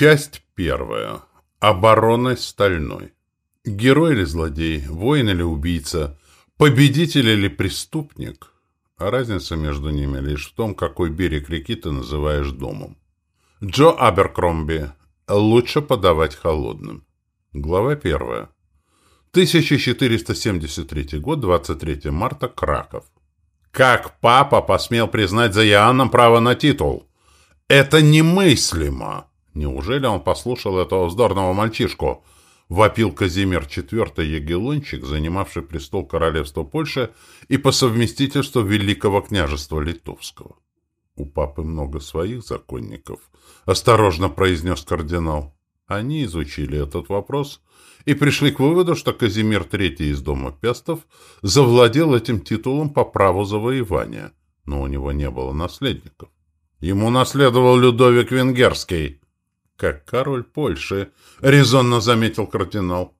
Часть первая. Обороной стальной. Герой или злодей, воин или убийца, победитель или преступник. А разница между ними лишь в том, какой берег реки ты называешь домом. Джо Аберкромби. Лучше подавать холодным. Глава первая. 1473 год, 23 марта, Краков. Как папа посмел признать за Иоанном право на титул? Это немыслимо! Неужели он послушал этого вздорного мальчишку? Вопил Казимир IV Егелончик, занимавший престол королевства Польши и по совместительству Великого княжества Литовского. «У папы много своих законников», — осторожно произнес кардинал. Они изучили этот вопрос и пришли к выводу, что Казимир III из дома Пестов завладел этим титулом по праву завоевания, но у него не было наследников. Ему наследовал Людовик Венгерский, как король Польши, резонно заметил кардинал.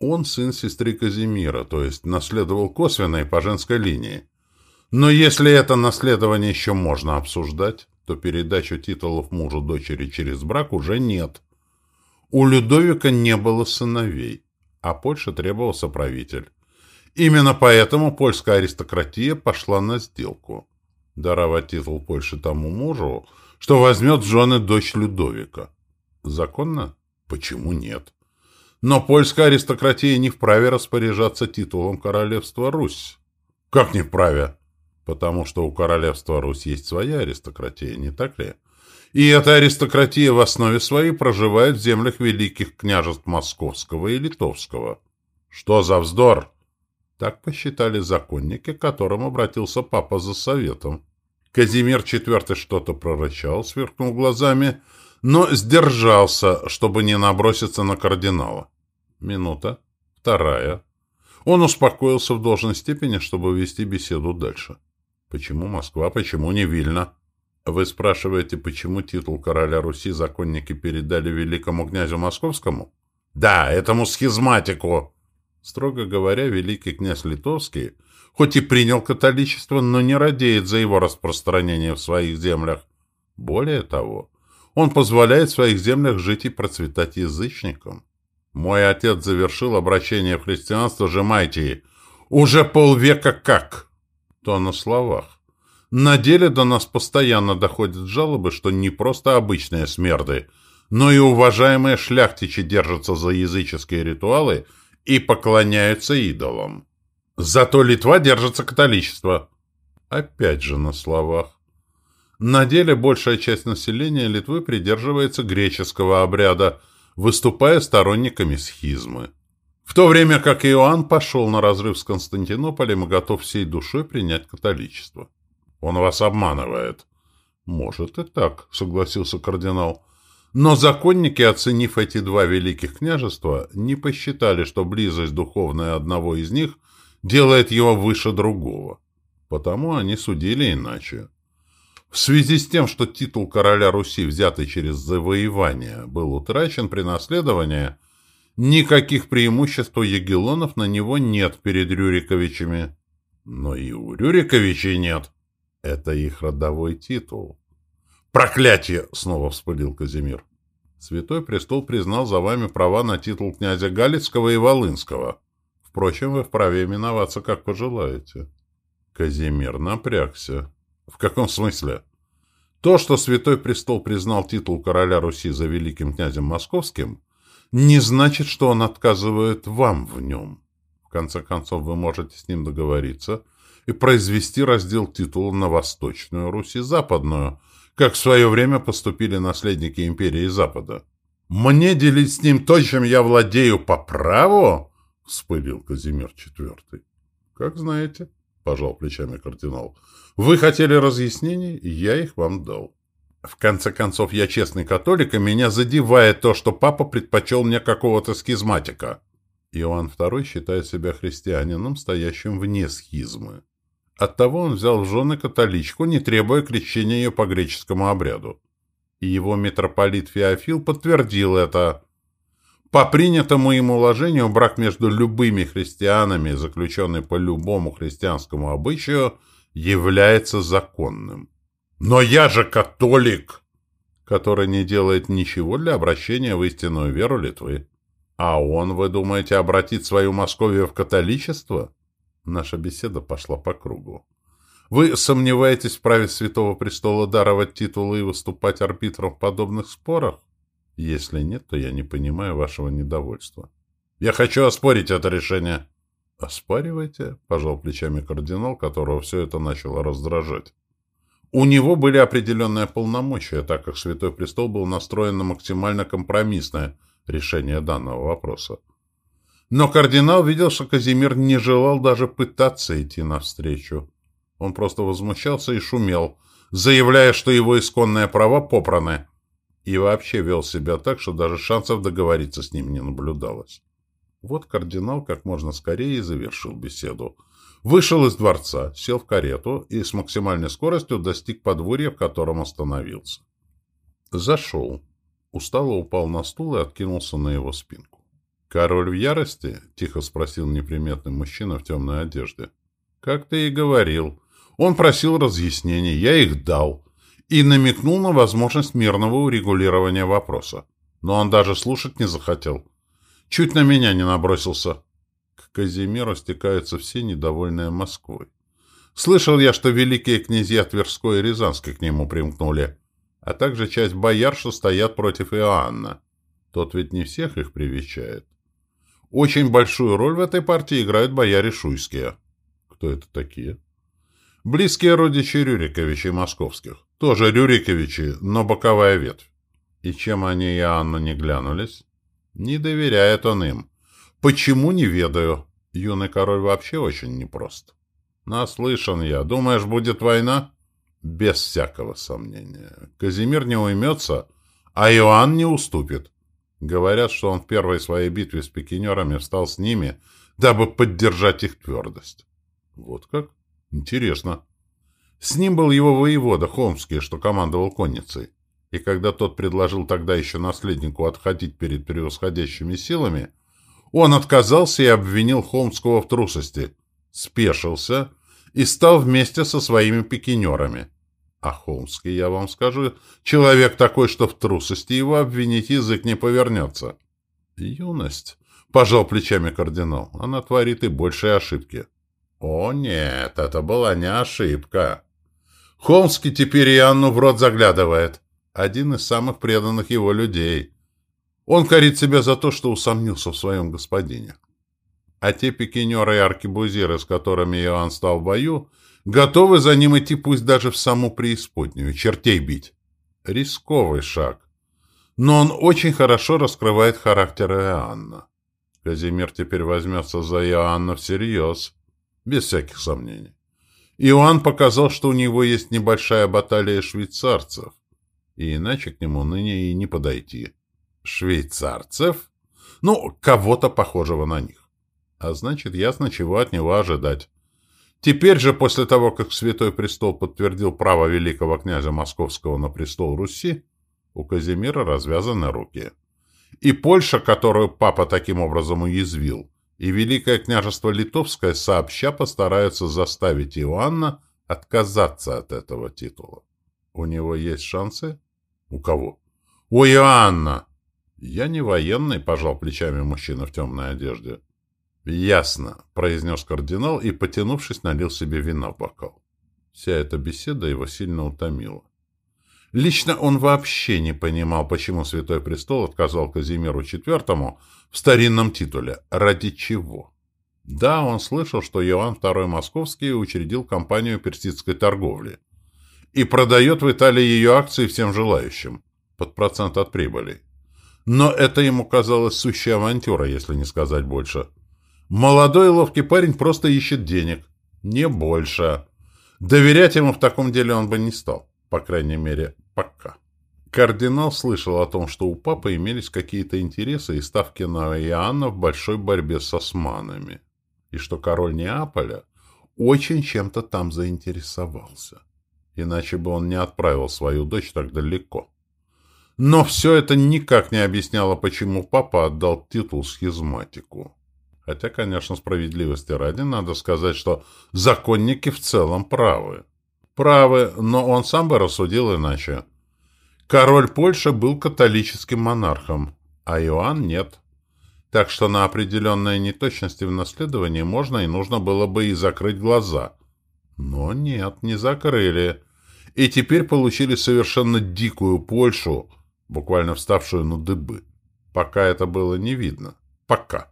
Он сын сестры Казимира, то есть наследовал косвенно и по женской линии. Но если это наследование еще можно обсуждать, то передачу титулов мужу дочери через брак уже нет. У Людовика не было сыновей, а Польше требовался правитель. Именно поэтому польская аристократия пошла на сделку. Даровать титул Польши тому мужу, что возьмет жены дочь Людовика. Законно? Почему нет? Но польская аристократия не вправе распоряжаться титулом королевства Русь. Как не вправе? Потому что у королевства Русь есть своя аристократия, не так ли? И эта аристократия в основе своей проживает в землях великих княжеств Московского и Литовского. Что за вздор? Так посчитали законники, к которым обратился папа за советом. Казимир IV что-то прорычал, сверкнул глазами — но сдержался, чтобы не наброситься на кардинала. Минута. Вторая. Он успокоился в должной степени, чтобы вести беседу дальше. Почему Москва, почему не Вильна? Вы спрашиваете, почему титул короля Руси законники передали великому князю Московскому? Да, этому схизматику. Строго говоря, великий князь Литовский, хоть и принял католичество, но не радеет за его распространение в своих землях. Более того, он позволяет в своих землях жить и процветать язычникам. Мой отец завершил обращение в христианство Жемайтии. Уже полвека как? То на словах. На деле до нас постоянно доходят жалобы, что не просто обычные смерды, но и уважаемые шляхтичи держатся за языческие ритуалы и поклоняются идолам. Зато Литва держится католичества. Опять же на словах. На деле большая часть населения Литвы придерживается греческого обряда, выступая сторонниками схизмы. В то время как Иоанн пошел на разрыв с Константинополем и готов всей душой принять католичество. Он вас обманывает. Может и так, согласился кардинал. Но законники, оценив эти два великих княжества, не посчитали, что близость духовная одного из них делает его выше другого. Потому они судили иначе. В связи с тем, что титул короля Руси, взятый через завоевание, был утрачен при наследовании, никаких преимуществ у Егелонов на него нет перед Рюриковичами. Но и у Рюриковичей нет. Это их родовой титул. «Проклятие!» — снова вспылил Казимир. Святой престол признал за вами права на титул князя Галицкого и Волынского. Впрочем, вы вправе именоваться, как пожелаете. Казимир напрягся. В каком смысле? То, что Святой Престол признал титул короля Руси за великим князем московским, не значит, что он отказывает вам в нем. В конце концов, вы можете с ним договориться и произвести раздел титула на Восточную Русь и Западную, как в свое время поступили наследники империи Запада. «Мне делить с ним то, чем я владею по праву?» — вспылил Казимир IV. «Как знаете». — пожал плечами кардинал. «Вы хотели разъяснений, я их вам дал. В конце концов, я честный католик, и меня задевает то, что папа предпочел мне какого-то схизматика». Иоанн II считает себя христианином, стоящим вне схизмы. Оттого он взял в жены католичку, не требуя крещения ее по греческому обряду. И его митрополит Феофил подтвердил это. По принятому им уложению, брак между любыми христианами, заключенный по любому христианскому обычаю, является законным. «Но я же католик!» который не делает ничего для обращения в истинную веру Литвы. А он, вы думаете, обратит свою Московию в католичество? Наша беседа пошла по кругу. Вы сомневаетесь в праве Святого Престола даровать титулы и выступать арбитром в подобных спорах? Если нет, то я не понимаю вашего недовольства. Я хочу оспорить это решение. Оспаривайте, пожал плечами кардинал, которого все это начало раздражать. У него были определенные полномочия, так как Святой Престол был настроен на максимально компромиссное решение данного вопроса. Но кардинал видел, что Казимир не желал даже пытаться идти навстречу. Он просто возмущался и шумел, заявляя, что его исконные права попраны, и вообще вел себя так, что даже шансов договориться с ним не наблюдалось. Вот кардинал как можно скорее завершил беседу. Вышел из дворца, сел в карету и с максимальной скоростью достиг подворья, в котором остановился. Зашел. Устало упал на стул и откинулся на его спинку. «Король в ярости?» — тихо спросил неприметный мужчина в темной одежде. «Как ты и говорил. Он просил разъяснений, я их дал и намекнул на возможность мирного урегулирования вопроса. Но он даже слушать не захотел. Чуть на меня не набросился. К Казимиру стекаются все недовольные Москвой. Слышал я, что великие князья Тверской и Рязанской к нему примкнули, а также часть бояр, что стоят против Иоанна. Тот ведь не всех их привечает. Очень большую роль в этой партии играют бояре шуйские. Кто это такие? Близкие родичи Рюриковичей московских. Тоже Рюриковичи, но боковая ветвь. И чем они и Анна не глянулись? Не доверяет он им. Почему, не ведаю. Юный король вообще очень непрост. Наслышан я. Думаешь, будет война? Без всякого сомнения. Казимир не уймется, а Иоанн не уступит. Говорят, что он в первой своей битве с пикинерами встал с ними, дабы поддержать их твердость. Вот как? Интересно. С ним был его воевода, Холмский, что командовал конницей. И когда тот предложил тогда еще наследнику отходить перед превосходящими силами, он отказался и обвинил Холмского в трусости, спешился и стал вместе со своими пикинерами. А Холмский, я вам скажу, человек такой, что в трусости его обвинить язык не повернется. Юность, пожал плечами кардинал, она творит и большие ошибки. О нет, это была не ошибка. Холмский теперь и Анну в рот заглядывает. Один из самых преданных его людей. Он корит себя за то, что усомнился в своем господине. А те пикинеры и аркебузиры, с которыми Иоанн стал в бою, готовы за ним идти пусть даже в саму преисподнюю, чертей бить. Рисковый шаг. Но он очень хорошо раскрывает характер Иоанна. Казимир теперь возьмется за Иоанна всерьез без всяких сомнений. Иоанн показал, что у него есть небольшая баталия швейцарцев, и иначе к нему ныне и не подойти. Швейцарцев? Ну, кого-то похожего на них. А значит, ясно, чего от него ожидать. Теперь же, после того, как Святой Престол подтвердил право великого князя Московского на престол Руси, у Казимира развязаны руки. И Польша, которую папа таким образом уязвил, и Великое княжество Литовское сообща постараются заставить Иоанна отказаться от этого титула. У него есть шансы? У кого? У Иоанна! Я не военный, пожал плечами мужчина в темной одежде. Ясно, произнес кардинал и, потянувшись, налил себе вина в бокал. Вся эта беседа его сильно утомила. Лично он вообще не понимал, почему Святой Престол отказал Казимиру IV в старинном титуле. Ради чего? Да, он слышал, что Иоанн II Московский учредил компанию персидской торговли и продает в Италии ее акции всем желающим под процент от прибыли. Но это ему казалось сущей авантюрой, если не сказать больше. Молодой и ловкий парень просто ищет денег. Не больше. Доверять ему в таком деле он бы не стал. По крайней мере, пока. Кардинал слышал о том, что у папы имелись какие-то интересы и ставки на Иоанна в большой борьбе с османами, и что король Неаполя очень чем-то там заинтересовался. Иначе бы он не отправил свою дочь так далеко. Но все это никак не объясняло, почему папа отдал титул схизматику. Хотя, конечно, справедливости ради, надо сказать, что законники в целом правы. Правы, но он сам бы рассудил иначе. Король Польши был католическим монархом, а Иоанн нет. Так что на определенные неточности в наследовании можно и нужно было бы и закрыть глаза. Но нет, не закрыли. И теперь получили совершенно дикую Польшу, буквально вставшую на дыбы. Пока это было не видно. Пока.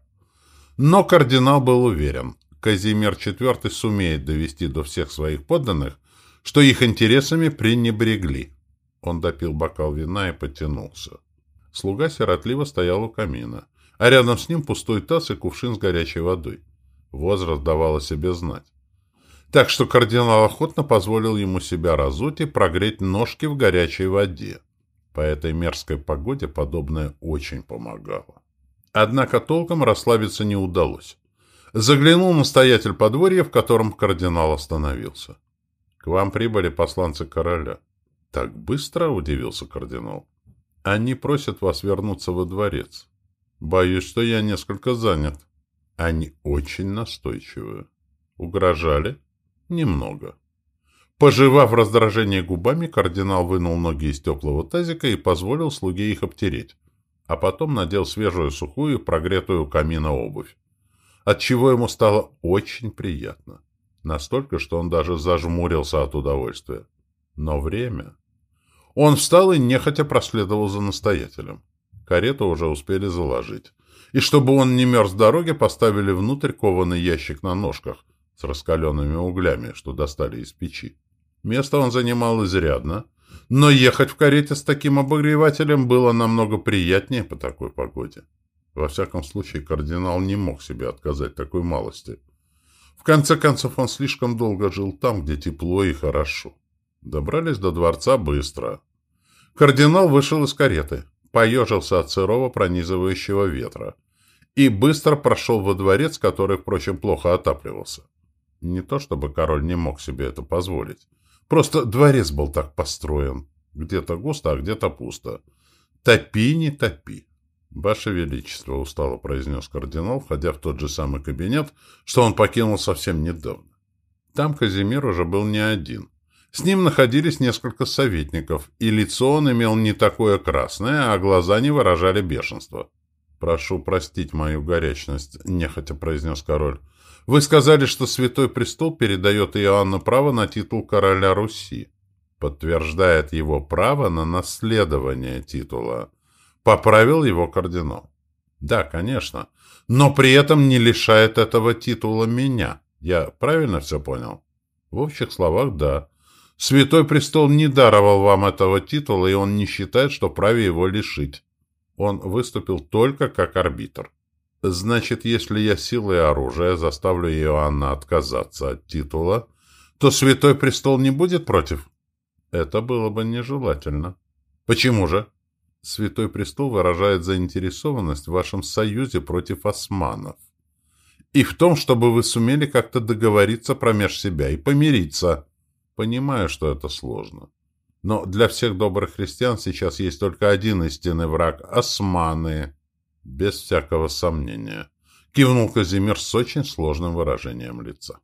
Но кардинал был уверен, Казимир IV сумеет довести до всех своих подданных, что их интересами пренебрегли. Он допил бокал вина и потянулся. Слуга сиротливо стоял у камина а рядом с ним пустой таз и кувшин с горячей водой. Возраст давал о себе знать. Так что кардинал охотно позволил ему себя разуть и прогреть ножки в горячей воде. По этой мерзкой погоде подобное очень помогало. Однако толком расслабиться не удалось. Заглянул настоятель подворья, в котором кардинал остановился. — К вам прибыли посланцы короля. — Так быстро? — удивился кардинал. — Они просят вас вернуться во дворец. Боюсь, что я несколько занят. Они очень настойчивые. Угрожали? Немного. Пожевав раздражение губами, кардинал вынул ноги из теплого тазика и позволил слуге их обтереть, а потом надел свежую, сухую, прогретую у камина обувь, отчего ему стало очень приятно. Настолько, что он даже зажмурился от удовольствия. Но время... Он встал и нехотя проследовал за настоятелем. Карету уже успели заложить. И чтобы он не мерз в дороге, поставили внутрь кованый ящик на ножках с раскаленными углями, что достали из печи. Место он занимал изрядно, но ехать в карете с таким обогревателем было намного приятнее по такой погоде. Во всяком случае, кардинал не мог себе отказать такой малости. В конце концов, он слишком долго жил там, где тепло и хорошо. Добрались до дворца быстро. Кардинал вышел из кареты поежился от сырого пронизывающего ветра и быстро прошел во дворец, который, впрочем, плохо отапливался. Не то чтобы король не мог себе это позволить. Просто дворец был так построен. Где-то густо, а где-то пусто. «Топи, не топи!» «Ваше Величество», — устало произнес кардинал, входя в тот же самый кабинет, что он покинул совсем недавно. Там Казимир уже был не один. С ним находились несколько советников, и лицо он имел не такое красное, а глаза не выражали бешенства. «Прошу простить мою горячность», — нехотя произнес король. «Вы сказали, что Святой Престол передает Иоанну право на титул короля Руси. Подтверждает его право на наследование титула. Поправил его кардинал. Да, конечно. Но при этом не лишает этого титула меня. Я правильно все понял? В общих словах, да. Святой престол не даровал вам этого титула, и он не считает, что праве его лишить. Он выступил только как арбитр. Значит, если я силой оружия заставлю Иоанна отказаться от титула, то Святой престол не будет против? Это было бы нежелательно. Почему же? Святой престол выражает заинтересованность в вашем союзе против османов. И в том, чтобы вы сумели как-то договориться промеж себя и помириться. Понимаю, что это сложно. Но для всех добрых христиан сейчас есть только один истинный враг – османы. Без всякого сомнения. Кивнул Казимир с очень сложным выражением лица.